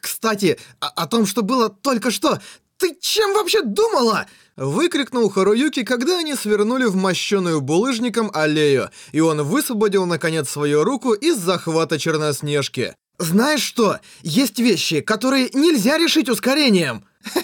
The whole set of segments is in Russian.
кстати, о, о том, что было только что, ты чем вообще думала?» Выкрикнул Харуюки, когда они свернули в мощеную булыжником аллею, и он высвободил, наконец, свою руку из захвата Черноснежки. «Знаешь что? Есть вещи, которые нельзя решить ускорением!»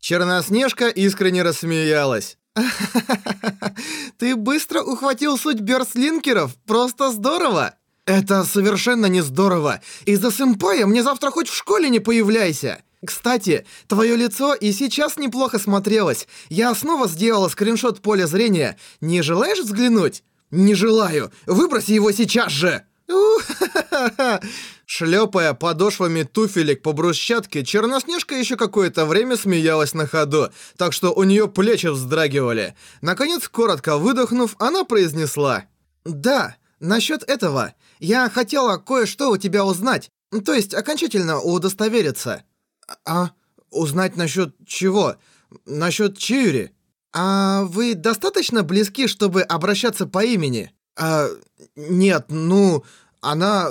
Черноснежка искренне рассмеялась. «Ты быстро ухватил суть бёрстлинкеров, просто здорово!» «Это совершенно не здорово! Из-за сэмпая мне завтра хоть в школе не появляйся!» Кстати, твое лицо и сейчас неплохо смотрелось. Я снова сделала скриншот поля зрения. Не желаешь взглянуть? Не желаю. Выброси его сейчас же. Шлепая подошвами туфелек по брусчатке, Черноснежка еще какое-то время смеялась на ходу, так что у нее плечи вздрагивали. Наконец, коротко выдохнув, она произнесла. «Да, насчет этого. Я хотела кое-что у тебя узнать, то есть окончательно удостовериться». «А? Узнать насчет чего? Насчет Чиури?» «А вы достаточно близки, чтобы обращаться по имени?» «А, нет, ну, она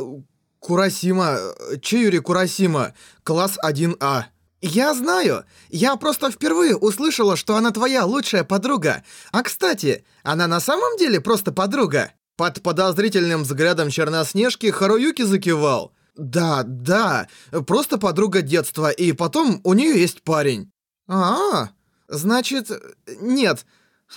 Курасима, Чиури Курасима, класс 1А». «Я знаю. Я просто впервые услышала, что она твоя лучшая подруга. А кстати, она на самом деле просто подруга?» Под подозрительным взглядом Черноснежки Харуюки закивал. «Да, да, просто подруга детства, и потом у нее есть парень». «А, значит, нет.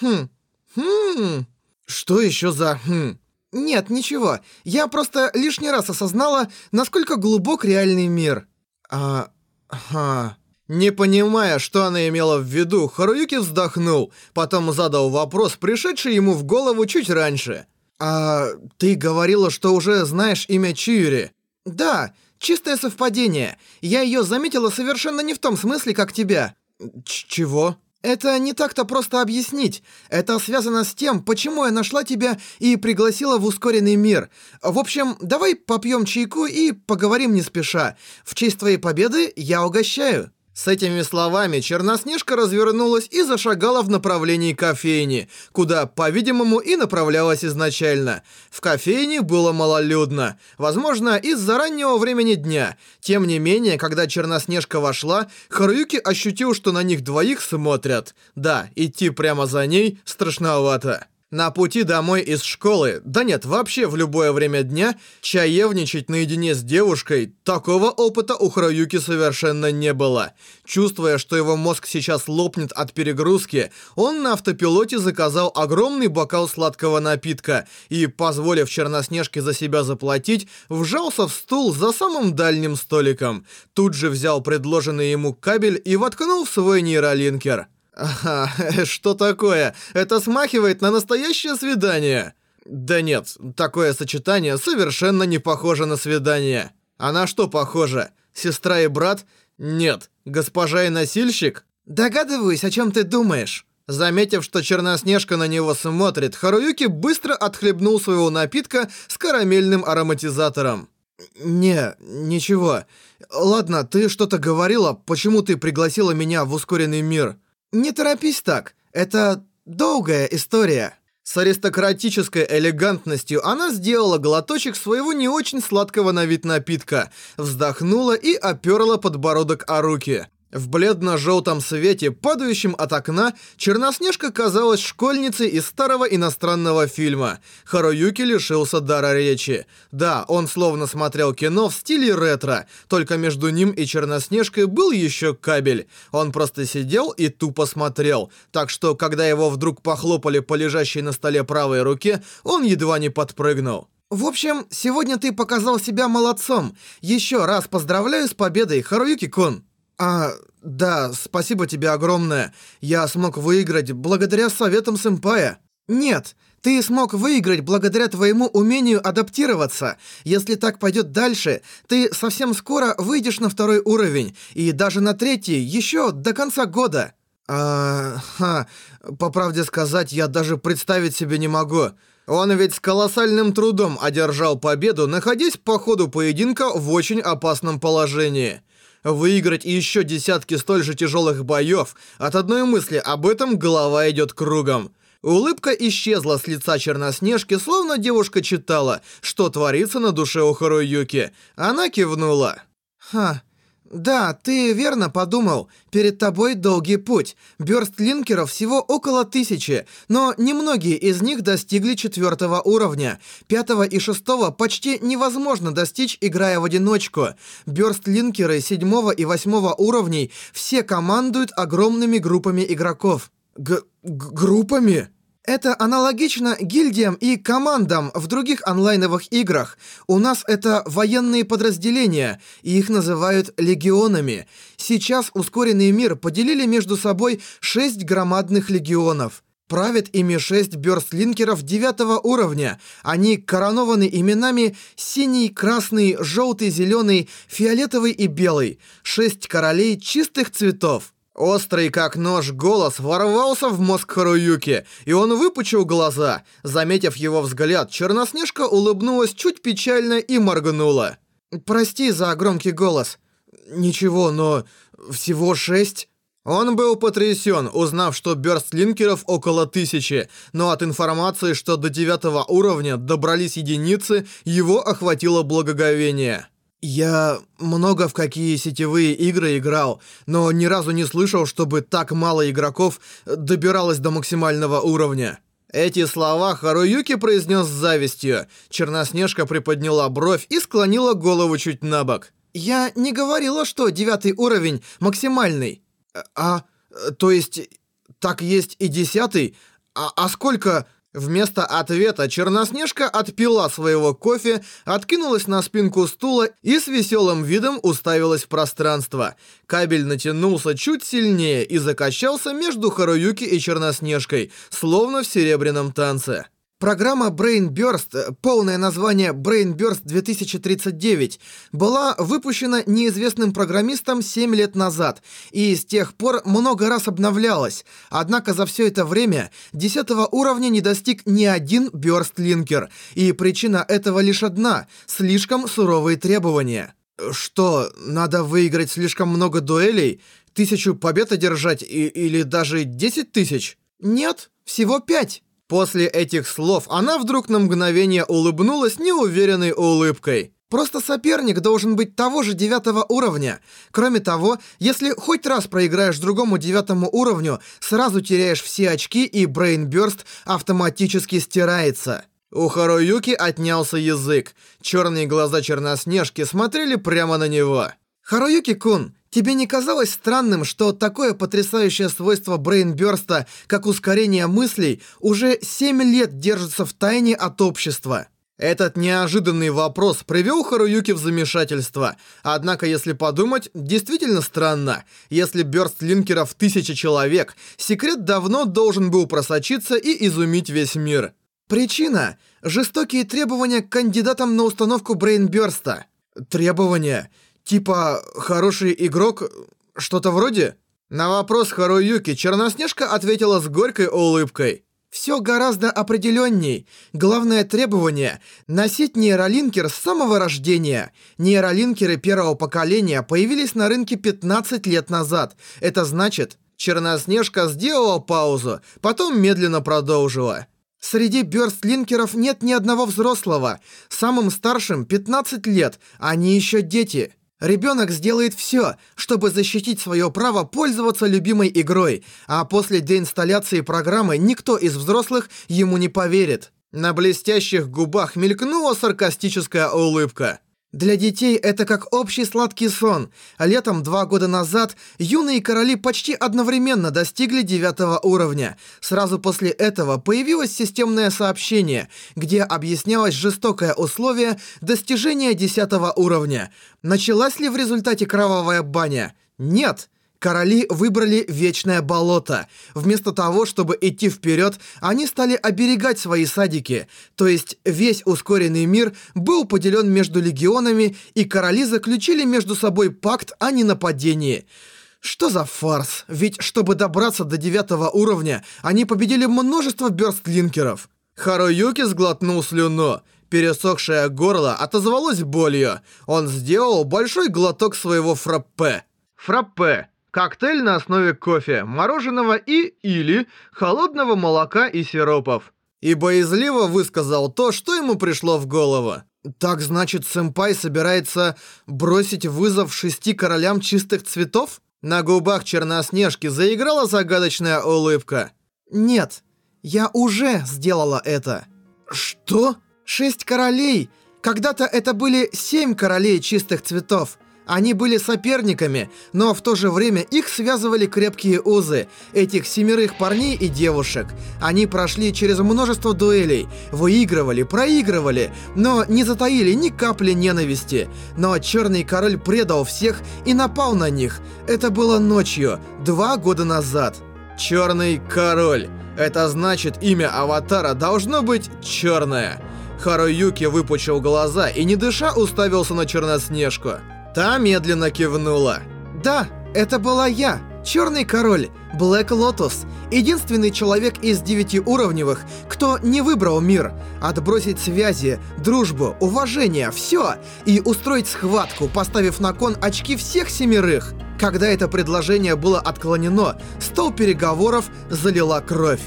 Хм, хм, что еще за хм?» «Нет, ничего. Я просто лишний раз осознала, насколько глубок реальный мир». «А... ха...» Не понимая, что она имела в виду, Харуюки вздохнул, потом задал вопрос, пришедший ему в голову чуть раньше. «А ты говорила, что уже знаешь имя Чиури?» «Да, чистое совпадение. Я ее заметила совершенно не в том смысле, как тебя». Ч «Чего?» «Это не так-то просто объяснить. Это связано с тем, почему я нашла тебя и пригласила в ускоренный мир. В общем, давай попьем чайку и поговорим не спеша. В честь твоей победы я угощаю». С этими словами Черноснежка развернулась и зашагала в направлении кофейни, куда, по-видимому, и направлялась изначально. В кофейне было малолюдно, возможно, из-за раннего времени дня. Тем не менее, когда Черноснежка вошла, Харуюки ощутил, что на них двоих смотрят. Да, идти прямо за ней страшновато. На пути домой из школы, да нет, вообще в любое время дня, чаевничать наедине с девушкой, такого опыта у Храюки совершенно не было. Чувствуя, что его мозг сейчас лопнет от перегрузки, он на автопилоте заказал огромный бокал сладкого напитка и, позволив Черноснежке за себя заплатить, вжался в стул за самым дальним столиком. Тут же взял предложенный ему кабель и воткнул в свой нейролинкер. Ага, что такое? Это смахивает на настоящее свидание. Да нет, такое сочетание совершенно не похоже на свидание. А на что похоже? Сестра и брат? Нет. Госпожа и носильщик? Догадываюсь, о чем ты думаешь. Заметив, что Черноснежка на него смотрит, Харуюки быстро отхлебнул своего напитка с карамельным ароматизатором. «Не, ничего. Ладно, ты что-то говорила, почему ты пригласила меня в ускоренный мир?» «Не торопись так, это долгая история». С аристократической элегантностью она сделала глоточек своего не очень сладкого на вид напитка, вздохнула и оперла подбородок о руки. В бледно-желтом свете, падающем от окна, Черноснежка казалась школьницей из старого иностранного фильма. Харуюки лишился дара речи. Да, он словно смотрел кино в стиле ретро, только между ним и Черноснежкой был еще кабель. Он просто сидел и тупо смотрел, так что, когда его вдруг похлопали по лежащей на столе правой руке, он едва не подпрыгнул. В общем, сегодня ты показал себя молодцом. Еще раз поздравляю с победой, Харуюки-кун. «А, да, спасибо тебе огромное. Я смог выиграть благодаря советам сэмпая». «Нет, ты смог выиграть благодаря твоему умению адаптироваться. Если так пойдет дальше, ты совсем скоро выйдешь на второй уровень, и даже на третий, еще до конца года». «А, ха, по правде сказать, я даже представить себе не могу». Он ведь с колоссальным трудом одержал победу, находясь по ходу поединка в очень опасном положении. Выиграть еще десятки столь же тяжелых боев, от одной мысли об этом голова идет кругом. Улыбка исчезла с лица Черноснежки, словно девушка читала, что творится на душе у Харуюки. Она кивнула. «Ха, да, ты верно подумал. Перед тобой долгий путь. Бёрст-линкеров всего около тысячи, но немногие из них достигли четвертого уровня. Пятого и шестого почти невозможно достичь, играя в одиночку. Бёрст-линкеры седьмого и восьмого уровней все командуют огромными группами игроков. Г... группами? Это аналогично гильдиям и командам в других онлайновых играх. У нас это военные подразделения, и их называют легионами. Сейчас ускоренный мир поделили между собой шесть громадных легионов. Правят ими шесть бёрстлинкеров девятого уровня. Они коронованы именами синий, красный, желтый, зеленый, фиолетовый и белый. Шесть королей чистых цветов. Острый как нож голос ворвался в мозг Харуюки, и он выпучил глаза. Заметив его взгляд, Черноснежка улыбнулась чуть печально и моргнула. «Прости за громкий голос». «Ничего, но всего шесть?» Он был потрясен, узнав, что бёрстлинкеров около тысячи, но от информации, что до девятого уровня добрались единицы, его охватило благоговение. Я много в какие сетевые игры играл, но ни разу не слышал, чтобы так мало игроков добиралось до максимального уровня. Эти слова Харуюки произнес с завистью. Черноснежка приподняла бровь и склонила голову чуть на бок. «Я не говорила, что девятый уровень максимальный». «А, то есть, так есть и десятый? А, а сколько...» Вместо ответа Черноснежка отпила своего кофе, откинулась на спинку стула и с веселым видом уставилась в пространство. Кабель натянулся чуть сильнее и закачался между Харуюки и Черноснежкой, словно в серебряном танце. Программа Brain Burst, полное название Brain Burst 2039, была выпущена неизвестным программистом 7 лет назад и с тех пор много раз обновлялась. Однако за все это время 10 уровня не достиг ни один Burst-линкер, и причина этого лишь одна – слишком суровые требования. Что, надо выиграть слишком много дуэлей? Тысячу побед одержать и, или даже 10 тысяч? Нет, всего пять. После этих слов она вдруг на мгновение улыбнулась неуверенной улыбкой. Просто соперник должен быть того же девятого уровня. Кроме того, если хоть раз проиграешь другому девятому уровню, сразу теряешь все очки и брейнбёрст автоматически стирается. У Харуюки отнялся язык. Черные глаза Черноснежки смотрели прямо на него. «Харуюки-кун, Тебе не казалось странным, что такое потрясающее свойство брейнбёрста, как ускорение мыслей, уже 7 лет держится в тайне от общества? Этот неожиданный вопрос привел Харуюки в замешательство. Однако, если подумать, действительно странно. Если бёрст линкеров тысяча человек, секрет давно должен был просочиться и изумить весь мир. Причина – жестокие требования к кандидатам на установку брейнбёрста. Требования – Типа, хороший игрок, что-то вроде? На вопрос Харуюки Черноснежка ответила с горькой улыбкой. Все гораздо определенней. Главное требование – носить нейролинкер с самого рождения. Нейролинкеры первого поколения появились на рынке 15 лет назад. Это значит, Черноснежка сделала паузу, потом медленно продолжила. Среди бёрстлинкеров нет ни одного взрослого. Самым старшим 15 лет, они еще дети. Ребенок сделает все, чтобы защитить свое право пользоваться любимой игрой, а после деинсталляции программы никто из взрослых ему не поверит. На блестящих губах мелькнула саркастическая улыбка. Для детей это как общий сладкий сон. Летом два года назад юные короли почти одновременно достигли девятого уровня. Сразу после этого появилось системное сообщение, где объяснялось жестокое условие достижения десятого уровня. Началась ли в результате кровавая баня? Нет. Короли выбрали Вечное Болото. Вместо того, чтобы идти вперед, они стали оберегать свои садики. То есть весь ускоренный мир был поделен между легионами, и короли заключили между собой пакт о ненападении. Что за фарс? Ведь чтобы добраться до девятого уровня, они победили множество бёрстлинкеров. Харуюки сглотнул слюну. Пересохшее горло отозвалось болью. Он сделал большой глоток своего фраппе. Фраппе Коктейль на основе кофе, мороженого и или холодного молока и сиропов. И боязливо высказал то, что ему пришло в голову. Так значит, сэмпай собирается бросить вызов шести королям чистых цветов? На губах Черноснежки заиграла загадочная улыбка. Нет, я уже сделала это. Что? Шесть королей? Когда-то это были семь королей чистых цветов. Они были соперниками, но в то же время их связывали крепкие узы, этих семерых парней и девушек. Они прошли через множество дуэлей, выигрывали, проигрывали, но не затаили ни капли ненависти. Но Черный Король предал всех и напал на них. Это было ночью, два года назад. Черный Король. Это значит, имя Аватара должно быть черное. Харуюки выпучил глаза и, не дыша, уставился на Черноснежку. Та медленно кивнула. «Да, это была я, Черный Король, Блэк Лотус, единственный человек из девятиуровневых, кто не выбрал мир, отбросить связи, дружбу, уважение, все, и устроить схватку, поставив на кон очки всех семерых. Когда это предложение было отклонено, стол переговоров залила кровь.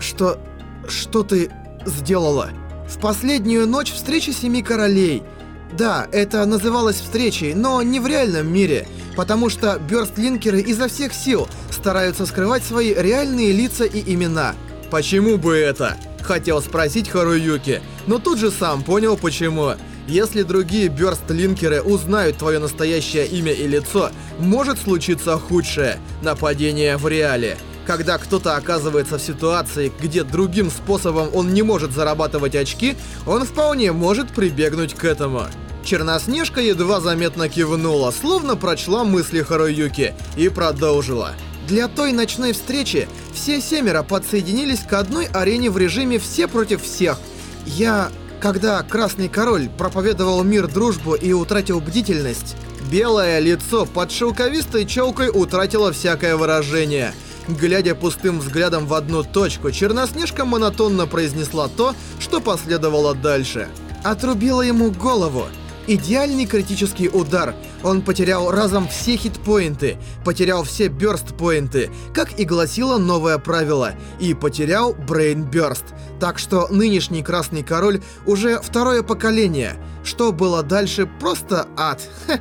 Что... что ты сделала? В последнюю ночь встречи Семи Королей – да, это называлось встречей, но не в реальном мире, потому что бёрстлинкеры изо всех сил стараются скрывать свои реальные лица и имена. «Почему бы это?» – хотел спросить Харуюки, но тут же сам понял почему. Если другие бёрстлинкеры узнают твое настоящее имя и лицо, может случиться худшее – нападение в реале. Когда кто-то оказывается в ситуации, где другим способом он не может зарабатывать очки, он вполне может прибегнуть к этому. Черноснежка едва заметно кивнула, словно прочла мысли Харуюки, и продолжила. Для той ночной встречи все семеро подсоединились к одной арене в режиме «все против всех». Я... Когда Красный Король проповедовал мир, дружбу и утратил бдительность, белое лицо под шелковистой челкой утратило всякое выражение. Глядя пустым взглядом в одну точку, Черноснежка монотонно произнесла то, что последовало дальше. Отрубила ему голову. Идеальный критический удар. Он потерял разом все хитпоинты, потерял все бёрст-поинты, как и гласило новое правило, и потерял Брейн Бёрст. Так что нынешний Красный Король уже второе поколение. Что было дальше, просто ад. Ха.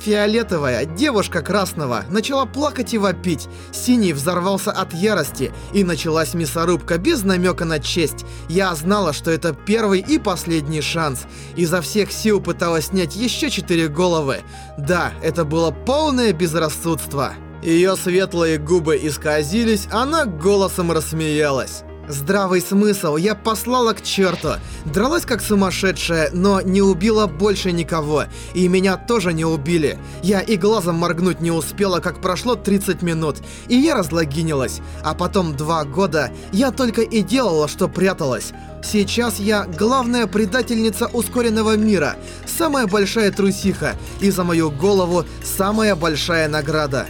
Фиолетовая, девушка красного, начала плакать и вопить. Синий взорвался от ярости, и началась мясорубка без намека на честь. Я знала, что это первый и последний шанс. Изо всех сил пыталась снять еще четыре головы. Да, это было полное безрассудство. Ее светлые губы исказились, она голосом рассмеялась. Здравый смысл я послала к черту. Дралась как сумасшедшая, но не убила больше никого. И меня тоже не убили. Я и глазом моргнуть не успела, как прошло 30 минут. И я разлогинилась. А потом два года я только и делала, что пряталась. Сейчас я главная предательница ускоренного мира. Самая большая трусиха. И за мою голову самая большая награда.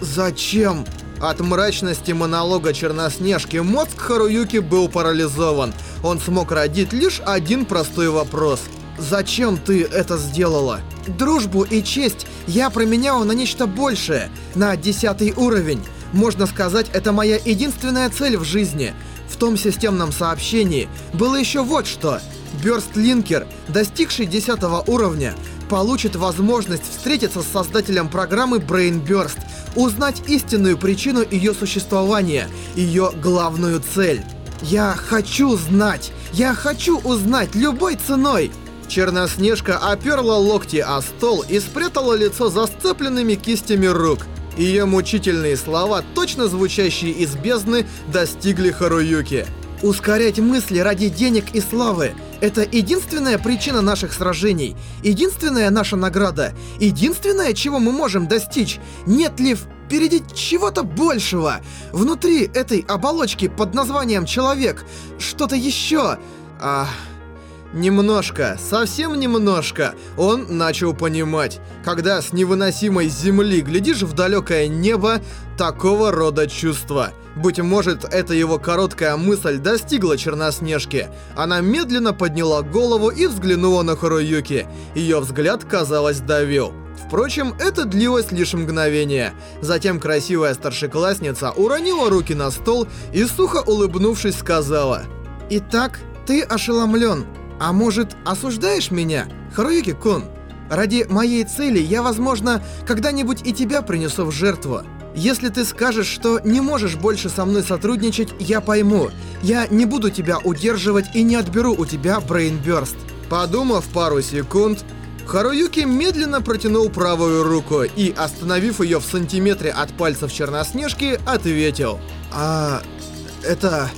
Зачем? От мрачности монолога Черноснежки мозг Харуюки был парализован. Он смог родить лишь один простой вопрос. «Зачем ты это сделала?» Дружбу и честь я променяла на нечто большее, на десятый уровень. Можно сказать, это моя единственная цель в жизни. В том системном сообщении было еще вот что. Бёрстлинкер, достигший 10 уровня, получит возможность встретиться с создателем программы Brain Burst, узнать истинную причину ее существования, ее главную цель. Я хочу знать! Я хочу узнать любой ценой! Черноснежка оперла локти о стол и спрятала лицо за сцепленными кистями рук. Ее мучительные слова, точно звучащие из бездны, достигли Харуюки. Ускорять мысли ради денег и славы – это единственная причина наших сражений, единственная наша награда, единственное, чего мы можем достичь. Нет ли впереди чего-то большего? Внутри этой оболочки под названием «человек» что-то еще? Ах... Немножко, совсем немножко, он начал понимать. Когда с невыносимой земли глядишь в далекое небо, такого рода чувства. Быть может, эта его короткая мысль достигла Черноснежки. Она медленно подняла голову и взглянула на Харуюки. Ее взгляд, казалось, давил. Впрочем, это длилось лишь мгновение. Затем красивая старшеклассница уронила руки на стол и, сухо улыбнувшись, сказала «Итак, ты ошеломлен. А может, осуждаешь меня, Харуюки-кун? Ради моей цели я, возможно, когда-нибудь и тебя принесу в жертву. Если ты скажешь, что не можешь больше со мной сотрудничать, я пойму. Я не буду тебя удерживать и не отберу у тебя брейнбёрст». Подумав пару секунд, Харуюки медленно протянул правую руку и, остановив ее в сантиметре от пальцев Черноснежки, ответил. «А... это...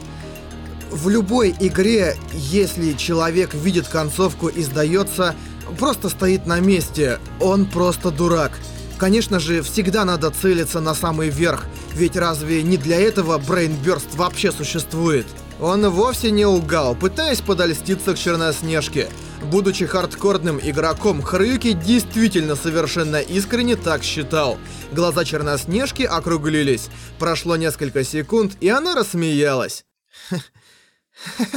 В любой игре, если человек видит концовку и сдается, просто стоит на месте, он просто дурак. Конечно же, всегда надо целиться на самый верх, ведь разве не для этого Брейнбёрст вообще существует?» Он вовсе не лгал, пытаясь подольститься к Черноснежке. Будучи хардкорным игроком, Харуюки действительно совершенно искренне так считал. Глаза Черноснежки округлились. Прошло несколько секунд, и она рассмеялась.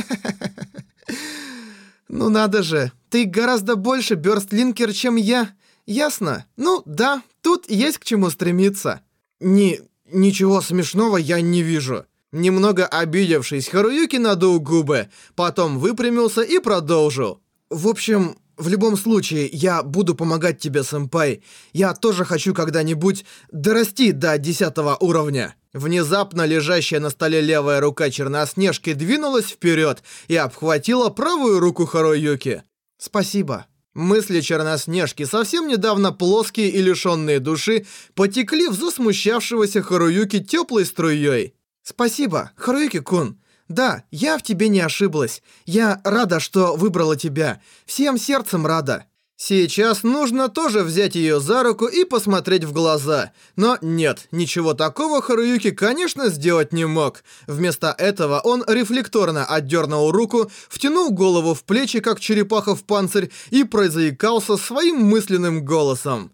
Ну надо же, ты гораздо больше бёрстлинкер, чем я. Ясно? Ну да, тут есть к чему стремиться. Ни... ничего смешного я не вижу. Немного обидевшись, Харуюки надул губы, потом выпрямился и продолжил. В общем, в любом случае, я буду помогать тебе, сэмпай. Я тоже хочу когда-нибудь дорасти до десятого уровня. Внезапно лежащая на столе левая рука Черноснежки двинулась вперед и обхватила правую руку Харуюки. «Спасибо». Мысли Черноснежки, совсем недавно плоские и лишенные души, потекли в засмущавшегося Харуюки теплой струей. «Спасибо, Харуюки-кун. Да, я в тебе не ошиблась. Я рада, что выбрала тебя. Всем сердцем рада. Сейчас нужно тоже взять ее за руку и посмотреть в глаза. Но нет, ничего такого Харуюки, конечно, сделать не мог. Вместо этого он рефлекторно отдернул руку, втянул голову в плечи, как черепаха в панцирь, и прозаикался своим мысленным голосом.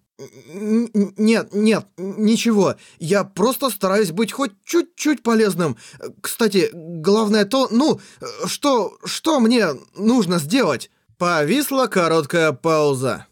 Нет, нет, ничего. Я просто стараюсь быть хоть чуть-чуть полезным. Кстати, главное то, ну, что, что мне нужно сделать? Повисла короткая пауза.